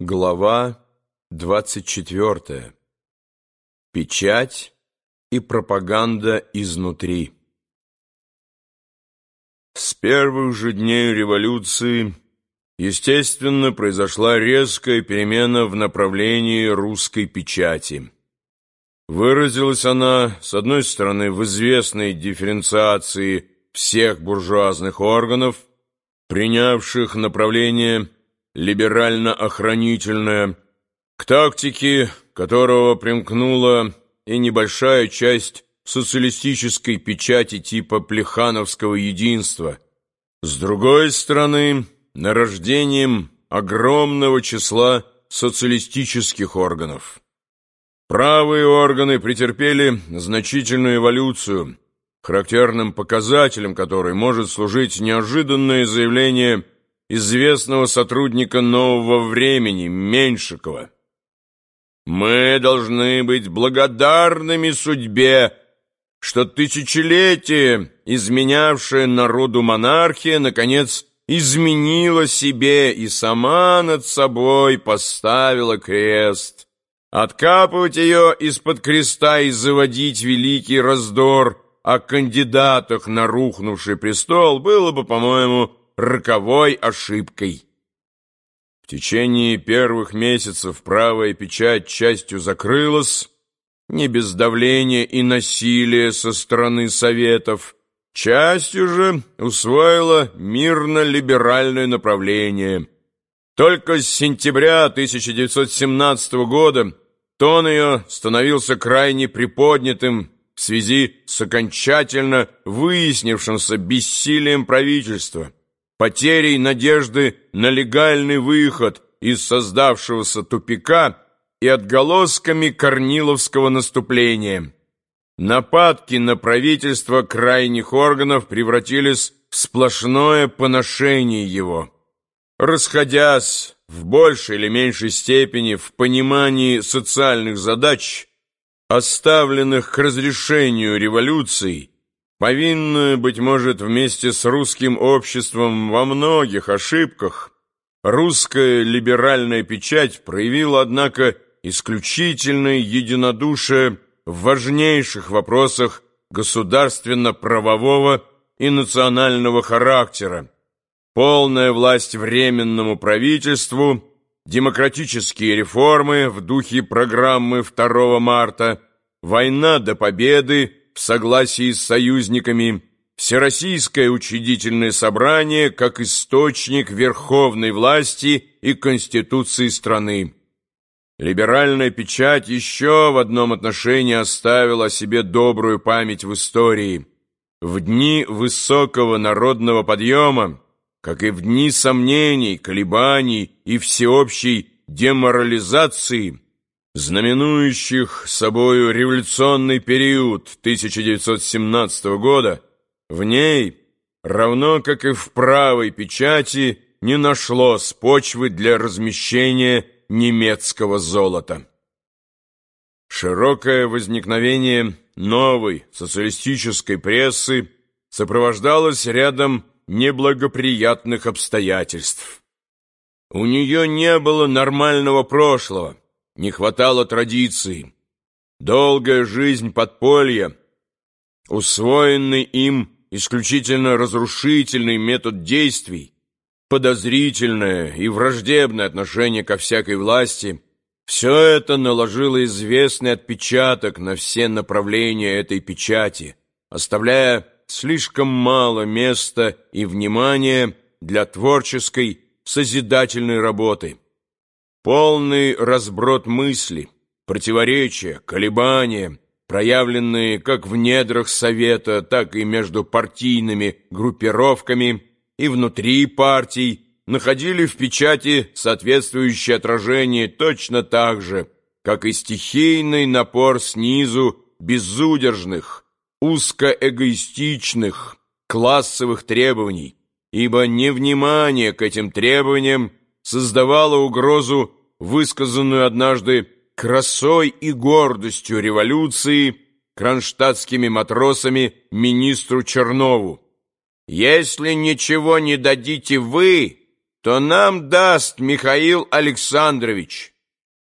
Глава 24. Печать и пропаганда изнутри. С первых же дней революции, естественно, произошла резкая перемена в направлении русской печати. Выразилась она, с одной стороны, в известной дифференциации всех буржуазных органов, принявших направление либерально-охранительное, к тактике которого примкнула и небольшая часть социалистической печати типа Плехановского единства. С другой стороны, нарождением огромного числа социалистических органов. Правые органы претерпели значительную эволюцию, характерным показателем которой может служить неожиданное заявление известного сотрудника «Нового времени» Меньшикова. «Мы должны быть благодарными судьбе, что тысячелетие, изменявшая народу монархия, наконец, изменила себе и сама над собой поставила крест. Откапывать ее из-под креста и заводить великий раздор о кандидатах на рухнувший престол было бы, по-моему, роковой ошибкой. В течение первых месяцев правая печать частью закрылась, не без давления и насилия со стороны Советов, частью же усвоила мирно-либеральное направление. Только с сентября 1917 года тон ее становился крайне приподнятым в связи с окончательно выяснившимся бессилием правительства потерей надежды на легальный выход из создавшегося тупика и отголосками корниловского наступления. Нападки на правительство крайних органов превратились в сплошное поношение его. Расходясь в большей или меньшей степени в понимании социальных задач, оставленных к разрешению революции, повинную, быть может, вместе с русским обществом во многих ошибках, русская либеральная печать проявила, однако, исключительное единодушие в важнейших вопросах государственно-правового и национального характера, полная власть временному правительству, демократические реформы в духе программы 2 марта, война до победы, в согласии с союзниками Всероссийское учредительное собрание как источник верховной власти и конституции страны. Либеральная печать еще в одном отношении оставила о себе добрую память в истории. В дни высокого народного подъема, как и в дни сомнений, колебаний и всеобщей деморализации – знаменующих собою революционный период 1917 года, в ней, равно как и в правой печати, не нашлось почвы для размещения немецкого золота. Широкое возникновение новой социалистической прессы сопровождалось рядом неблагоприятных обстоятельств. У нее не было нормального прошлого, не хватало традиции. Долгая жизнь подполья, усвоенный им исключительно разрушительный метод действий, подозрительное и враждебное отношение ко всякой власти, все это наложило известный отпечаток на все направления этой печати, оставляя слишком мало места и внимания для творческой, созидательной работы. Полный разброд мысли, противоречия, колебания, проявленные как в недрах Совета, так и между партийными группировками и внутри партий, находили в печати соответствующее отражение точно так же, как и стихийный напор снизу безудержных, узкоэгоистичных, классовых требований, ибо невнимание к этим требованиям создавала угрозу, высказанную однажды красой и гордостью революции кронштадтскими матросами министру Чернову. «Если ничего не дадите вы, то нам даст Михаил Александрович.